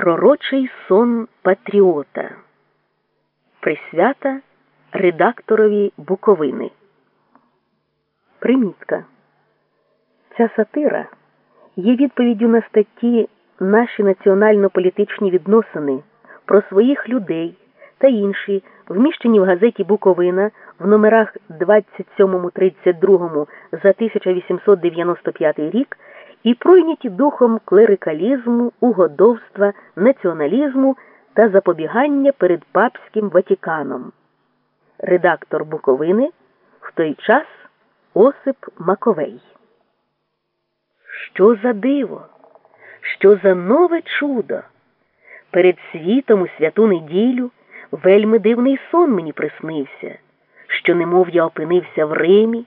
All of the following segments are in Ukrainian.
Пророчий сон Патріота. Присвята редакторові Буковини. Примітка. Ця сатира є відповіддю на статті Наші національно-політичні відносини про своїх людей та інші, вміщені в газеті Буковина в номерах 27-32 за 1895 рік і пройняті духом клерикалізму, угодовства, націоналізму та запобігання перед папським Ватіканом. Редактор Буковини в той час Осип Маковей. Що за диво? Що за нове чудо? Перед світом у святу неділю вельми дивний сон мені приснився, що немов я опинився в Римі,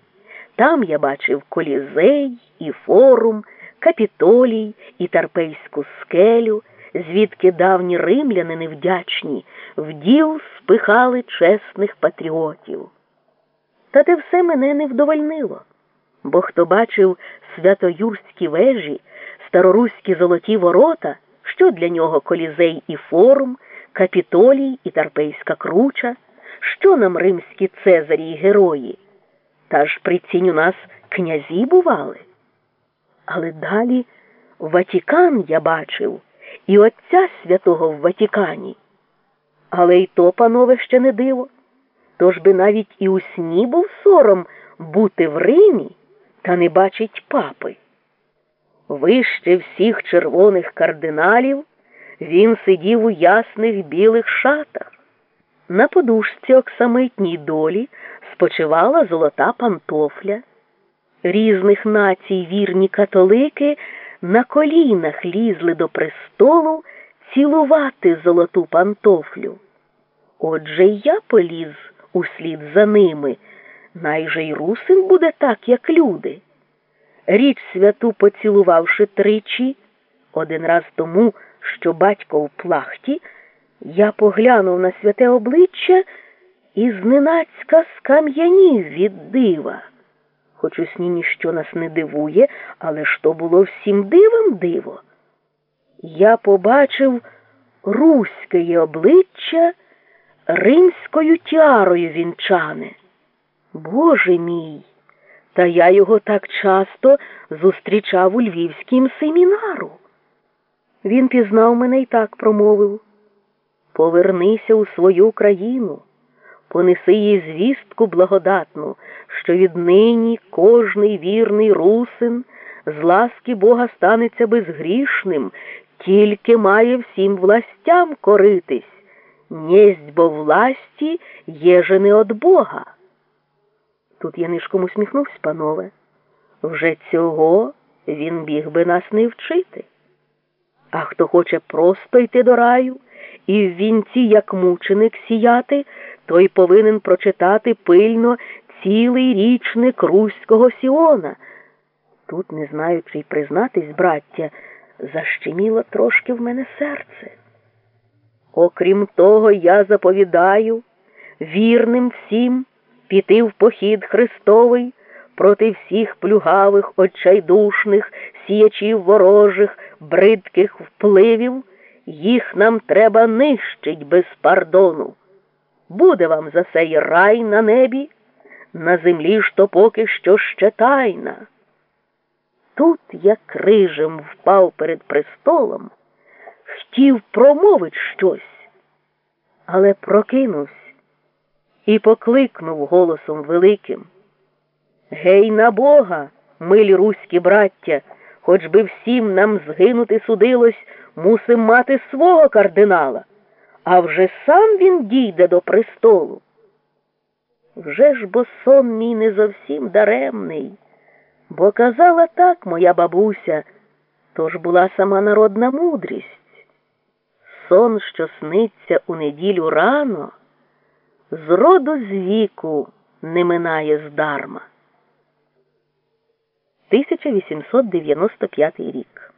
там я бачив колізей і форум, капітолій і тарпейську скелю, звідки давні римляни невдячні вділ спихали чесних патріотів. Та те все мене не вдовольнило, бо хто бачив святоюрські вежі, староруські золоті ворота, що для нього колізей і форум, капітолій і тарпейська круча, що нам римські цезарі й герої, та ж прицінь у нас князі бували. Але далі Ватікан я бачив і Отця святого в Ватікані. Але й то, панове, ще не диво. Тож би навіть і у сні був сором бути в Римі та не бачить папи. Вище всіх червоних кардиналів він сидів у ясних білих шатах. На подушці оксамитній долі спочивала золота пантофля. Різних націй вірні католики на колінах лізли до престолу цілувати золоту пантофлю. Отже й я поліз услід за ними, найже й русин буде так, як люди. Річ святу поцілувавши тричі, один раз тому, що батько в плахті, я поглянув на святе обличчя і зненацька скам'янів від дива. Хоч у ніщо нас не дивує, але ж то було всім дивом диво. Я побачив руське обличчя римською тярою вінчане. Боже мій, та я його так часто зустрічав у львівськім семінару. Він пізнав мене і так промовив Повернися у свою країну, понеси їй звістку благодатну, що віднині кожний вірний русин з ласки Бога станеться безгрішним, тільки має всім властям коритись. Несть бо власті єже не от Бога. Тут я нишком усміхнувся, панове. Вже цього він біг би нас не вчити. А хто хоче просто йти до раю і в вінці, як мученик, сіяти, той повинен прочитати пильно цілий річник Руського Сіона. Тут, не знаючи й признатись, браття, защеміло трошки в мене серце. Окрім того, я заповідаю вірним всім піти в похід Христовий проти всіх плюгавих, очайдушних, сіячів ворожих, бридких впливів, їх нам треба нищить без пардону. Буде вам за сей рай на небі, на землі ж то поки що ще тайна. Тут я крижем впав перед престолом, хотів промовить щось, але прокинувся і покликнув голосом великим. Гей на Бога, милі руські браття, хоч би всім нам згинути судилось, мусим мати свого кардинала, а вже сам він дійде до престолу. Вже ж бо сон мій не зовсім даремний, бо казала так моя бабуся, то ж була сама народна мудрість. Сон, що сниться у неділю рано, з роду з віку не минає здарма. 1895 рік